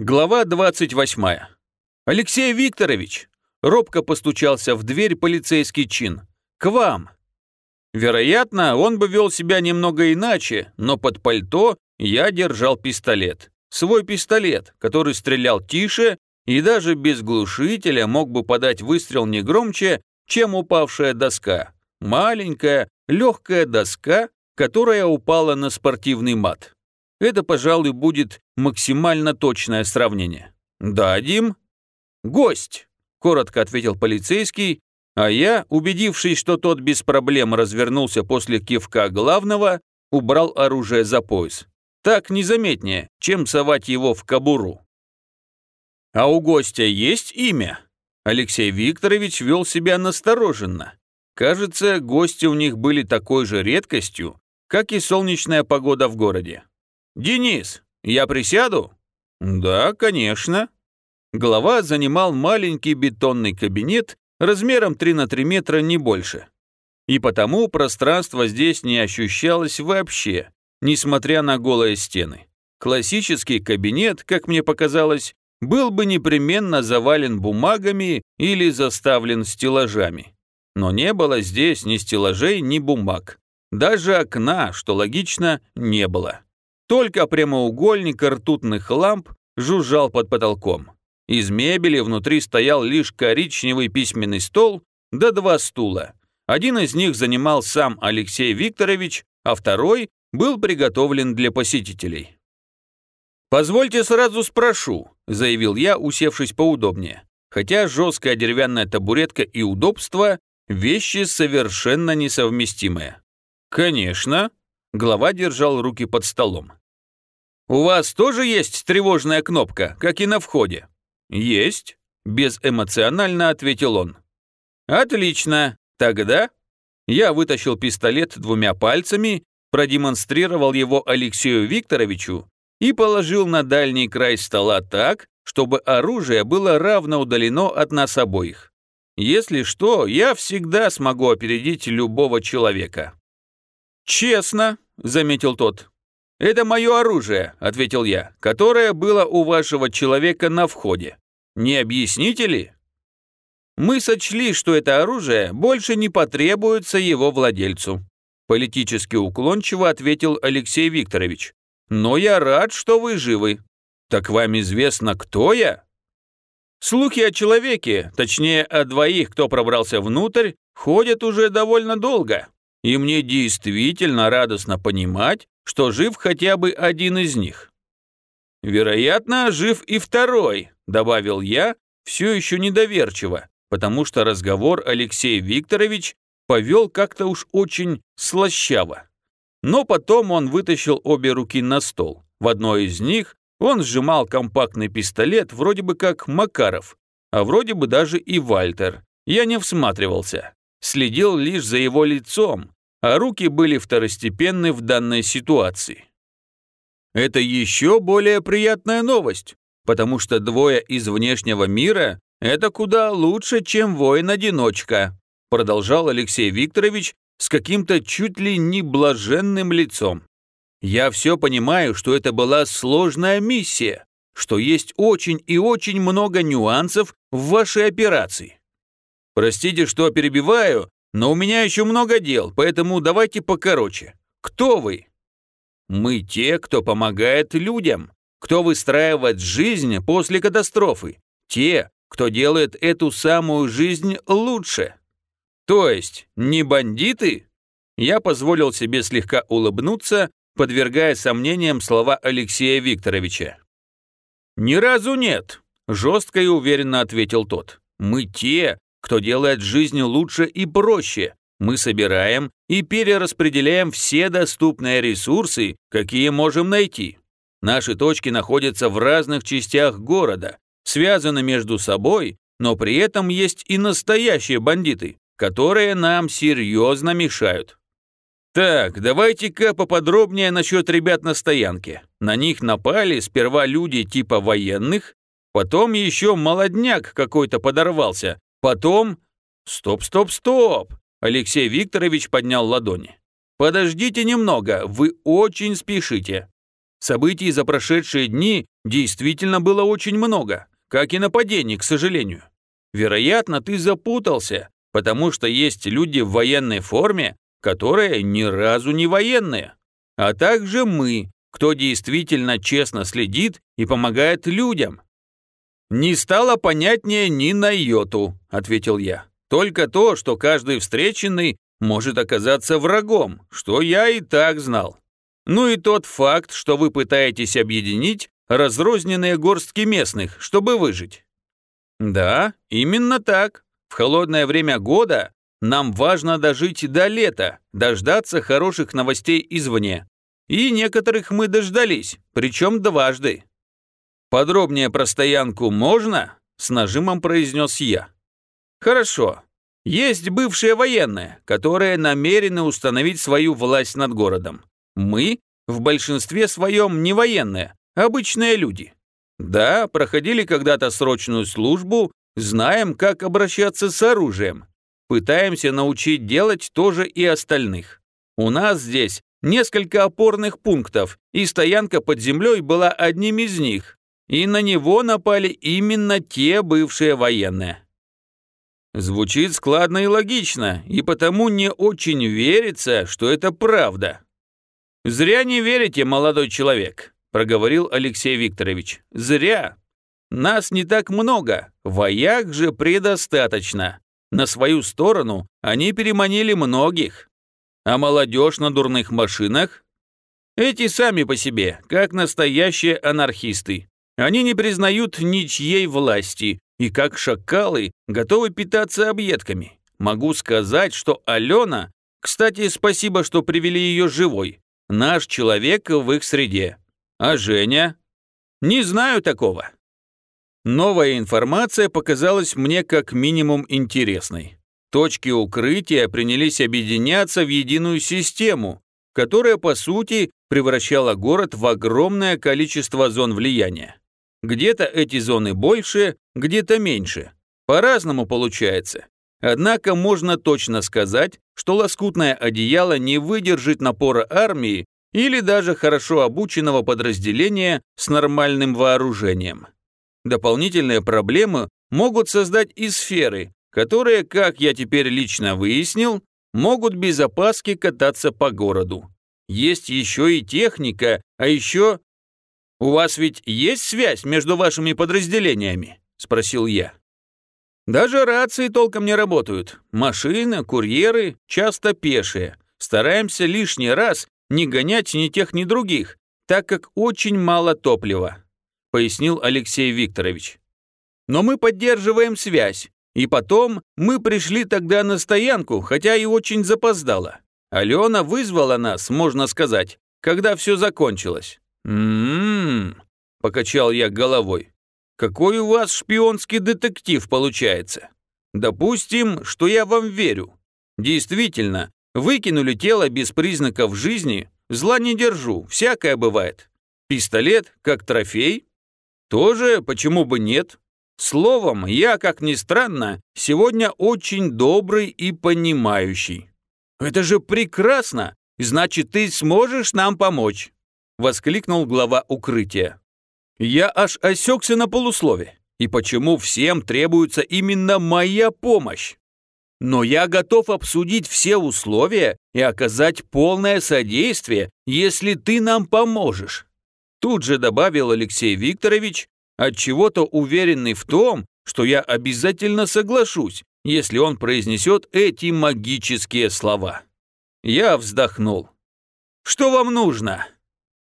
Глава 28. «Алексей Викторович!» Робко постучался в дверь полицейский чин. «К вам!» Вероятно, он бы вел себя немного иначе, но под пальто я держал пистолет. Свой пистолет, который стрелял тише и даже без глушителя мог бы подать выстрел не громче, чем упавшая доска. Маленькая, легкая доска, которая упала на спортивный мат. Это, пожалуй, будет максимально точное сравнение. «Да, Дим?» «Гость», — коротко ответил полицейский, а я, убедившись, что тот без проблем развернулся после кивка главного, убрал оружие за пояс. Так незаметнее, чем совать его в кобуру. «А у гостя есть имя?» Алексей Викторович вел себя настороженно. Кажется, гости у них были такой же редкостью, как и солнечная погода в городе. «Денис, я присяду?» «Да, конечно». Глава занимал маленький бетонный кабинет размером 3 на 3 метра, не больше. И потому пространство здесь не ощущалось вообще, несмотря на голые стены. Классический кабинет, как мне показалось, был бы непременно завален бумагами или заставлен стеллажами. Но не было здесь ни стеллажей, ни бумаг. Даже окна, что логично, не было. Только прямоугольник ртутных ламп жужжал под потолком. Из мебели внутри стоял лишь коричневый письменный стол да два стула. Один из них занимал сам Алексей Викторович, а второй был приготовлен для посетителей. «Позвольте сразу спрошу», – заявил я, усевшись поудобнее. Хотя жесткая деревянная табуретка и удобство – вещи совершенно несовместимые. «Конечно», – глава держал руки под столом. «У вас тоже есть тревожная кнопка, как и на входе?» «Есть», – безэмоционально ответил он. «Отлично. Тогда...» Я вытащил пистолет двумя пальцами, продемонстрировал его Алексею Викторовичу и положил на дальний край стола так, чтобы оружие было равно удалено от нас обоих. Если что, я всегда смогу опередить любого человека. «Честно», — заметил тот. «Это мое оружие», — ответил я, «которое было у вашего человека на входе. Не объясните ли?» Мы сочли, что это оружие больше не потребуется его владельцу. Политически уклончиво ответил Алексей Викторович. «Но я рад, что вы живы. Так вам известно, кто я?» Слухи о человеке, точнее о двоих, кто пробрался внутрь, ходят уже довольно долго. И мне действительно радостно понимать, что жив хотя бы один из них. «Вероятно, жив и второй», — добавил я, все еще недоверчиво, потому что разговор Алексей Викторович повел как-то уж очень слащаво. Но потом он вытащил обе руки на стол. В одной из них он сжимал компактный пистолет, вроде бы как Макаров, а вроде бы даже и Вальтер. Я не всматривался, следил лишь за его лицом, а руки были второстепенны в данной ситуации. Это еще более приятная новость, потому что двое из внешнего мира – это куда лучше, чем воин-одиночка, продолжал Алексей Викторович с каким-то чуть ли не блаженным лицом. Я все понимаю, что это была сложная миссия, что есть очень и очень много нюансов в вашей операции. Простите, что перебиваю, но у меня еще много дел, поэтому давайте покороче. Кто вы? Мы те, кто помогает людям, кто выстраивает жизнь после катастрофы, те, кто делает эту самую жизнь лучше. То есть, не бандиты? Я позволил себе слегка улыбнуться, подвергая сомнениям слова Алексея Викторовича. «Ни разу нет», – жестко и уверенно ответил тот. «Мы те, кто делает жизнь лучше и проще. Мы собираем и перераспределяем все доступные ресурсы, какие можем найти. Наши точки находятся в разных частях города, связаны между собой, но при этом есть и настоящие бандиты, которые нам серьезно мешают. Так, давайте-ка поподробнее насчет ребят на стоянке. На них напали сперва люди типа военных, потом еще молодняк какой-то подорвался, потом... Стоп, стоп, стоп! Алексей Викторович поднял ладони. Подождите немного, вы очень спешите. Событий за прошедшие дни действительно было очень много, как и нападений, к сожалению. Вероятно, ты запутался, потому что есть люди в военной форме, которые ни разу не военные, а также мы, кто действительно честно следит и помогает людям. «Не стало понятнее ни на йоту», — ответил я. «Только то, что каждый встреченный может оказаться врагом, что я и так знал. Ну и тот факт, что вы пытаетесь объединить разрозненные горстки местных, чтобы выжить». «Да, именно так. В холодное время года нам важно дожить до лета, дождаться хороших новостей извне. И некоторых мы дождались, причем дважды. «Подробнее про стоянку можно?» – с нажимом произнес я. «Хорошо. Есть бывшие военные, которые намерены установить свою власть над городом. Мы в большинстве своем не военные, обычные люди. Да, проходили когда-то срочную службу, знаем, как обращаться с оружием. Пытаемся научить делать тоже и остальных. У нас здесь несколько опорных пунктов, и стоянка под землей была одним из них и на него напали именно те бывшие военные. Звучит складно и логично, и потому не очень верится, что это правда. «Зря не верите, молодой человек», – проговорил Алексей Викторович. «Зря. Нас не так много, вояк же предостаточно. На свою сторону они переманили многих. А молодежь на дурных машинах? Эти сами по себе, как настоящие анархисты. Они не признают ничьей власти и, как шакалы, готовы питаться объедками. Могу сказать, что Алена, кстати, спасибо, что привели ее живой, наш человек в их среде. А Женя? Не знаю такого. Новая информация показалась мне как минимум интересной. Точки укрытия принялись объединяться в единую систему, которая, по сути, превращала город в огромное количество зон влияния. Где-то эти зоны больше, где-то меньше. По-разному получается. Однако можно точно сказать, что лоскутное одеяло не выдержит напора армии или даже хорошо обученного подразделения с нормальным вооружением. Дополнительные проблемы могут создать и сферы, которые, как я теперь лично выяснил, могут без опаски кататься по городу. Есть еще и техника, а еще «У вас ведь есть связь между вашими подразделениями?» – спросил я. «Даже рации толком не работают. Машины, курьеры, часто пешие. Стараемся лишний раз не гонять ни тех, ни других, так как очень мало топлива», – пояснил Алексей Викторович. «Но мы поддерживаем связь, и потом мы пришли тогда на стоянку, хотя и очень запоздало. Алена вызвала нас, можно сказать, когда все закончилось. «М-м-м», покачал я головой. «Какой у вас шпионский детектив получается? Допустим, что я вам верю. Действительно, выкинули тело без признаков жизни, зла не держу, всякое бывает. Пистолет, как трофей? Тоже, почему бы нет? Словом, я, как ни странно, сегодня очень добрый и понимающий. Это же прекрасно! Значит, ты сможешь нам помочь. — воскликнул глава укрытия. «Я аж осекся на полуслове. И почему всем требуется именно моя помощь? Но я готов обсудить все условия и оказать полное содействие, если ты нам поможешь». Тут же добавил Алексей Викторович, от чего то уверенный в том, что я обязательно соглашусь, если он произнесет эти магические слова. Я вздохнул. «Что вам нужно?»